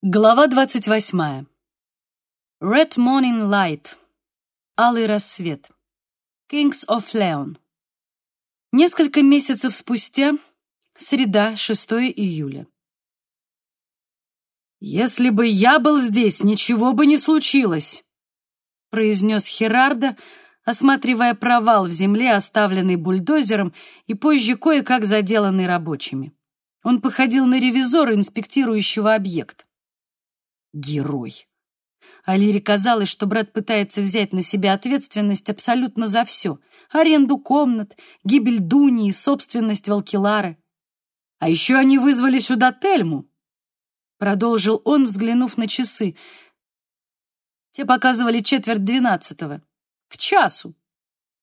Глава двадцать восьмая. Red Morning Light. Алый рассвет. Kings of Leon. Несколько месяцев спустя, среда, 6 июля. «Если бы я был здесь, ничего бы не случилось», — произнес Херарда, осматривая провал в земле, оставленный бульдозером и позже кое-как заделанный рабочими. Он походил на ревизора, инспектирующего объект. Герой. Алире казалось, что брат пытается взять на себя ответственность абсолютно за все. Аренду комнат, гибель Дуни и собственность Валкилары. А еще они вызвали сюда Тельму. Продолжил он, взглянув на часы. Те показывали четверть двенадцатого. К часу.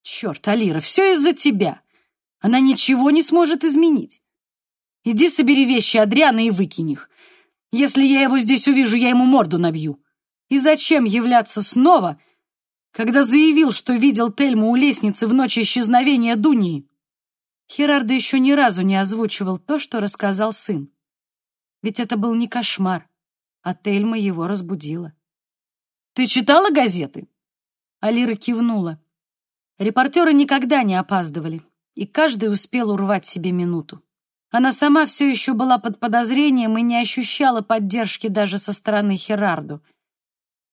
Черт, Алира, все из-за тебя. Она ничего не сможет изменить. Иди собери вещи Адриана и выкинь их. Если я его здесь увижу, я ему морду набью. И зачем являться снова, когда заявил, что видел Тельму у лестницы в ночь исчезновения Дунии? Херардо еще ни разу не озвучивал то, что рассказал сын. Ведь это был не кошмар, а Тельма его разбудила. «Ты читала газеты?» Алира кивнула. Репортеры никогда не опаздывали, и каждый успел урвать себе минуту. Она сама все еще была под подозрением и не ощущала поддержки даже со стороны Херарду.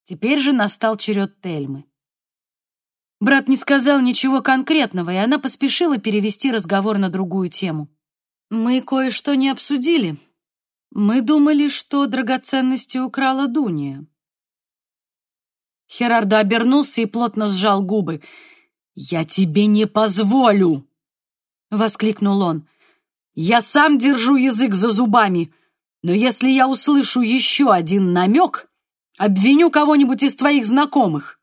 Теперь же настал черед Тельмы. Брат не сказал ничего конкретного, и она поспешила перевести разговор на другую тему. «Мы кое-что не обсудили. Мы думали, что драгоценности украла Дуния». Херардо обернулся и плотно сжал губы. «Я тебе не позволю!» — воскликнул он. Я сам держу язык за зубами, но если я услышу еще один намек, обвиню кого-нибудь из твоих знакомых.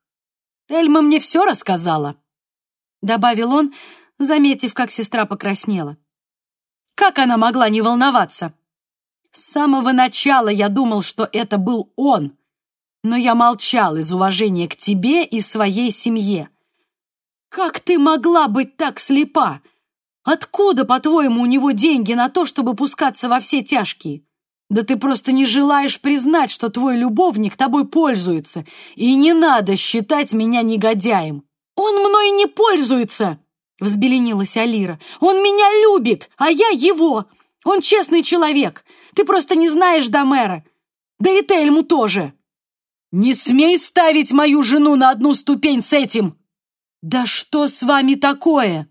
Эльма мне все рассказала», — добавил он, заметив, как сестра покраснела. «Как она могла не волноваться? С самого начала я думал, что это был он, но я молчал из уважения к тебе и своей семье. Как ты могла быть так слепа?» Откуда, по-твоему, у него деньги на то, чтобы пускаться во все тяжкие? Да ты просто не желаешь признать, что твой любовник тобой пользуется, и не надо считать меня негодяем. Он мной не пользуется, взбеленилась Алира. Он меня любит, а я его. Он честный человек. Ты просто не знаешь Домера. Да и Тельму тоже. Не смей ставить мою жену на одну ступень с этим. Да что с вами такое?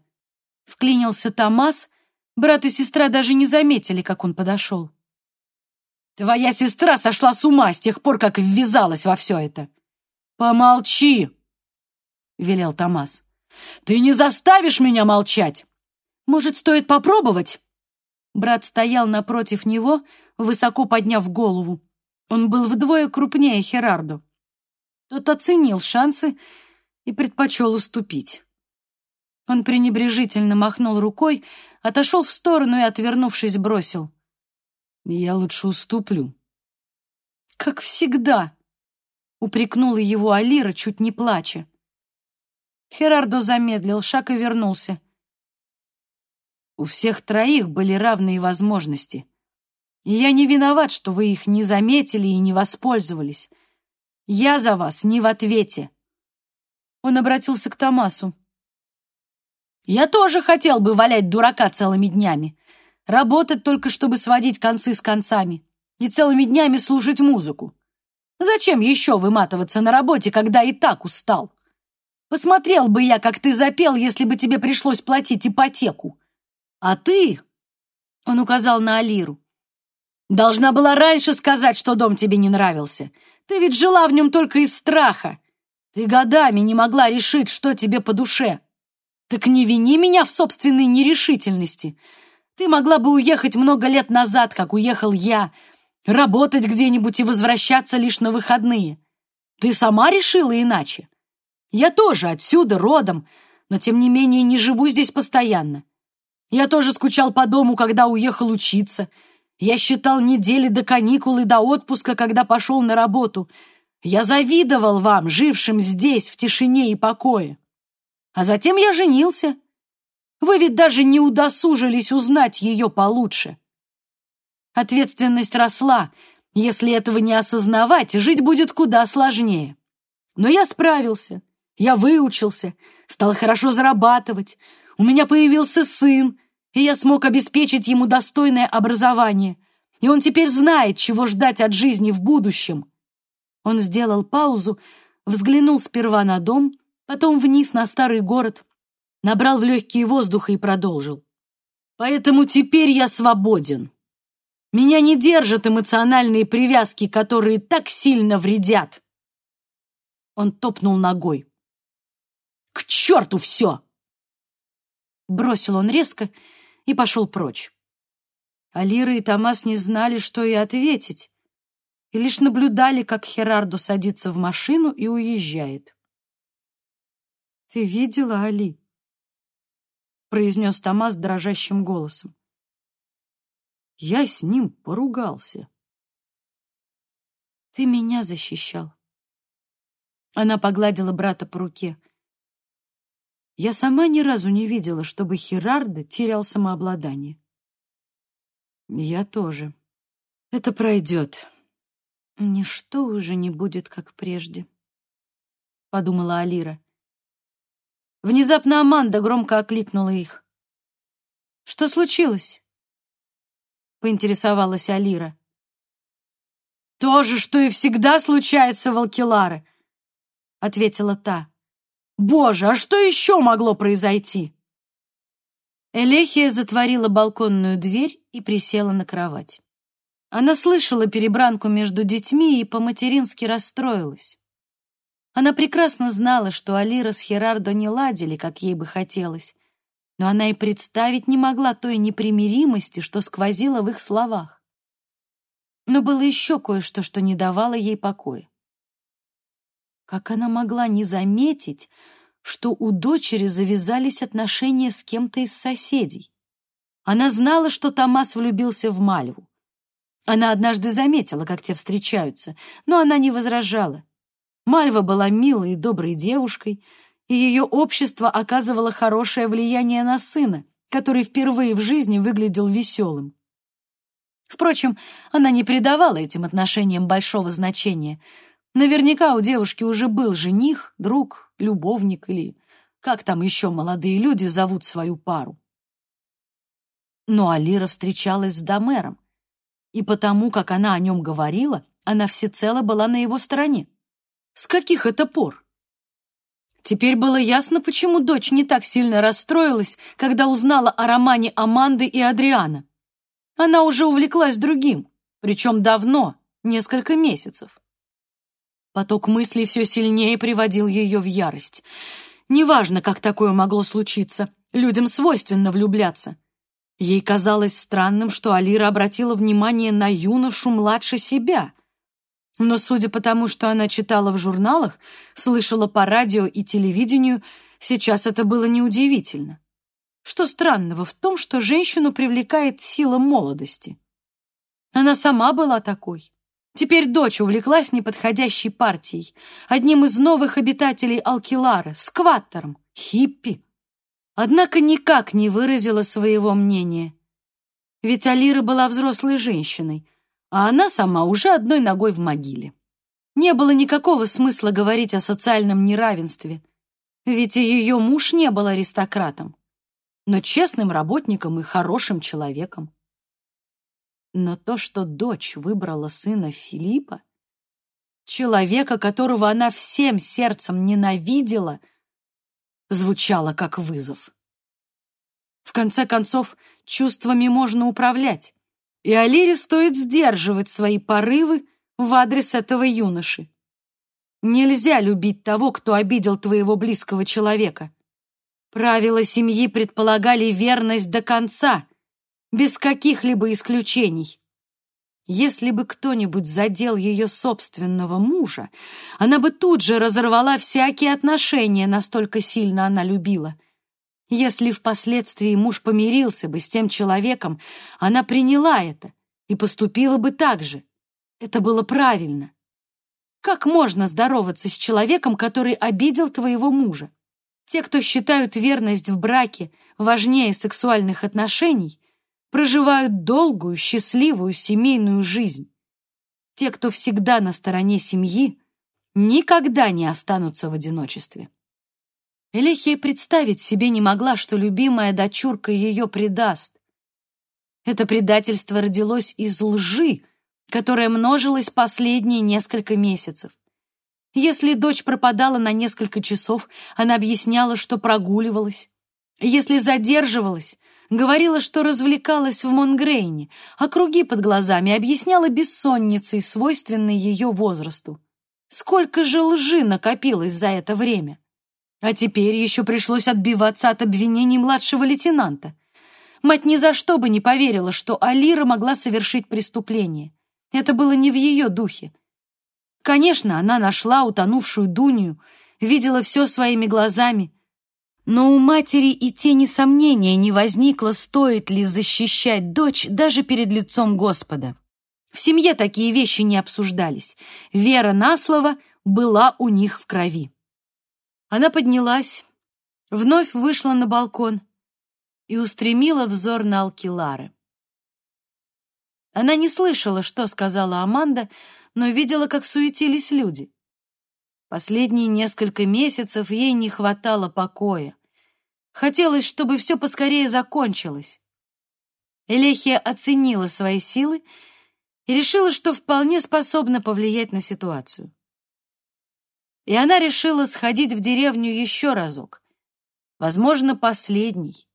Вклинился Томас. Брат и сестра даже не заметили, как он подошел. «Твоя сестра сошла с ума с тех пор, как ввязалась во все это!» «Помолчи!» — велел Томас. «Ты не заставишь меня молчать! Может, стоит попробовать?» Брат стоял напротив него, высоко подняв голову. Он был вдвое крупнее Херарду. Тот оценил шансы и предпочел уступить. Он пренебрежительно махнул рукой, отошел в сторону и, отвернувшись, бросил. «Я лучше уступлю». «Как всегда!» — упрекнула его Алира, чуть не плача. Херардо замедлил шаг и вернулся. «У всех троих были равные возможности. И я не виноват, что вы их не заметили и не воспользовались. Я за вас не в ответе». Он обратился к Томасу. Я тоже хотел бы валять дурака целыми днями. Работать только, чтобы сводить концы с концами. И целыми днями слушать музыку. Зачем еще выматываться на работе, когда и так устал? Посмотрел бы я, как ты запел, если бы тебе пришлось платить ипотеку. А ты, — он указал на Алиру, — должна была раньше сказать, что дом тебе не нравился. Ты ведь жила в нем только из страха. Ты годами не могла решить, что тебе по душе. Так не вини меня в собственной нерешительности. Ты могла бы уехать много лет назад, как уехал я, работать где-нибудь и возвращаться лишь на выходные. Ты сама решила иначе. Я тоже отсюда родом, но тем не менее не живу здесь постоянно. Я тоже скучал по дому, когда уехал учиться. Я считал недели до каникул и до отпуска, когда пошел на работу. Я завидовал вам, жившим здесь в тишине и покое. А затем я женился. Вы ведь даже не удосужились узнать ее получше. Ответственность росла, Если этого не осознавать, жить будет куда сложнее. Но я справился. Я выучился, стал хорошо зарабатывать. У меня появился сын, и я смог обеспечить ему достойное образование. И он теперь знает, чего ждать от жизни в будущем. Он сделал паузу, взглянул сперва на дом, потом вниз на старый город, набрал в легкие воздуха и продолжил. Поэтому теперь я свободен. Меня не держат эмоциональные привязки, которые так сильно вредят. Он топнул ногой. К черту все!» Бросил он резко и пошел прочь. Алира и Томас не знали, что и ответить, и лишь наблюдали, как Херардо садится в машину и уезжает. «Ты видела, Али?» — произнес Томас дрожащим голосом. «Я с ним поругался». «Ты меня защищал». Она погладила брата по руке. Я сама ни разу не видела, чтобы Херардо терял самообладание. Я тоже. Это пройдет. Ничто уже не будет, как прежде, — подумала Алира. Внезапно Аманда громко окликнула их. «Что случилось?» — поинтересовалась Алира. «То же, что и всегда случается в Алкеларе», — ответила та. Боже, а что еще могло произойти? Элехия затворила балконную дверь и присела на кровать. Она слышала перебранку между детьми и по-матерински расстроилась. Она прекрасно знала, что Алира с Херардо не ладили, как ей бы хотелось, но она и представить не могла той непримиримости, что сквозило в их словах. Но было еще кое-что, что не давало ей покоя. Как она могла не заметить, что у дочери завязались отношения с кем-то из соседей? Она знала, что Томас влюбился в Мальву. Она однажды заметила, как те встречаются, но она не возражала. Мальва была милой и доброй девушкой, и ее общество оказывало хорошее влияние на сына, который впервые в жизни выглядел веселым. Впрочем, она не придавала этим отношениям большого значения — Наверняка у девушки уже был жених, друг, любовник или как там еще молодые люди зовут свою пару. Но Алира встречалась с Домером, и потому, как она о нем говорила, она всецело была на его стороне. С каких это пор? Теперь было ясно, почему дочь не так сильно расстроилась, когда узнала о романе Аманды и Адриана. Она уже увлеклась другим, причем давно, несколько месяцев. Поток мыслей все сильнее приводил ее в ярость. Неважно, как такое могло случиться, людям свойственно влюбляться. Ей казалось странным, что Алира обратила внимание на юношу младше себя. Но судя по тому, что она читала в журналах, слышала по радио и телевидению, сейчас это было неудивительно. Что странного в том, что женщину привлекает сила молодости? Она сама была такой. Теперь дочь увлеклась неподходящей партией, одним из новых обитателей Алкилары, скваттером, хиппи. Однако никак не выразила своего мнения. Ведь Алира была взрослой женщиной, а она сама уже одной ногой в могиле. Не было никакого смысла говорить о социальном неравенстве, ведь и ее муж не был аристократом, но честным работником и хорошим человеком. Но то, что дочь выбрала сына Филиппа, человека, которого она всем сердцем ненавидела, звучало как вызов. В конце концов, чувствами можно управлять, и Алире стоит сдерживать свои порывы в адрес этого юноши. Нельзя любить того, кто обидел твоего близкого человека. Правила семьи предполагали верность до конца, без каких-либо исключений. Если бы кто-нибудь задел ее собственного мужа, она бы тут же разорвала всякие отношения, настолько сильно она любила. Если впоследствии муж помирился бы с тем человеком, она приняла это и поступила бы так же. Это было правильно. Как можно здороваться с человеком, который обидел твоего мужа? Те, кто считают верность в браке важнее сексуальных отношений, проживают долгую, счастливую семейную жизнь. те, кто всегда на стороне семьи, никогда не останутся в одиночестве. Элехия представить себе не могла, что любимая дочурка ее предаст. Это предательство родилось из лжи, которая множилась последние несколько месяцев. Если дочь пропадала на несколько часов, она объясняла, что прогуливалась. Если задерживалась, говорила, что развлекалась в Монгрейне, а круги под глазами объясняла бессонницей, свойственной ее возрасту. Сколько же лжи накопилось за это время? А теперь еще пришлось отбиваться от обвинений младшего лейтенанта. Мать ни за что бы не поверила, что Алира могла совершить преступление. Это было не в ее духе. Конечно, она нашла утонувшую Дунью, видела все своими глазами, но у матери и тени сомнения не возникло, стоит ли защищать дочь даже перед лицом Господа. В семье такие вещи не обсуждались. Вера на слово была у них в крови. Она поднялась, вновь вышла на балкон и устремила взор на Алкилары. Она не слышала, что сказала Аманда, но видела, как суетились люди. Последние несколько месяцев ей не хватало покоя. Хотелось, чтобы все поскорее закончилось. Элехия оценила свои силы и решила, что вполне способна повлиять на ситуацию. И она решила сходить в деревню еще разок. Возможно, последний.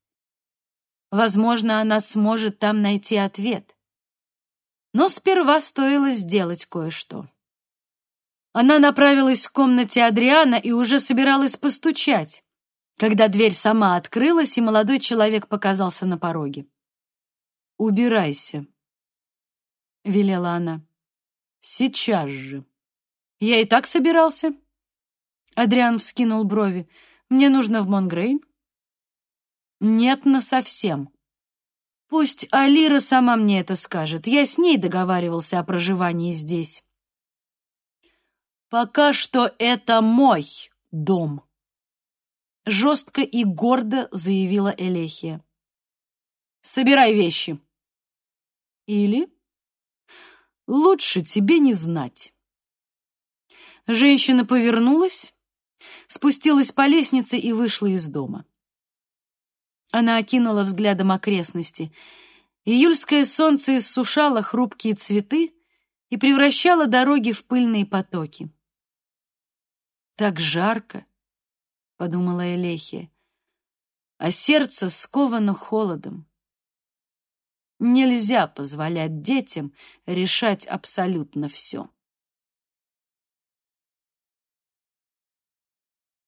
Возможно, она сможет там найти ответ. Но сперва стоило сделать кое-что. Она направилась в комнате Адриана и уже собиралась постучать, когда дверь сама открылась, и молодой человек показался на пороге. «Убирайся», — велела она. «Сейчас же». «Я и так собирался». Адриан вскинул брови. «Мне нужно в Монгрейн». «Нет, насовсем», Пусть Алира сама мне это скажет. Я с ней договаривался о проживании здесь. Пока что это мой дом. Жестко и гордо заявила Элехия. Собирай вещи. Или лучше тебе не знать. Женщина повернулась, спустилась по лестнице и вышла из дома. Она окинула взглядом окрестности. Июльское солнце иссушало хрупкие цветы и превращало дороги в пыльные потоки. «Так жарко», — подумала Элехия, а сердце сковано холодом. Нельзя позволять детям решать абсолютно все.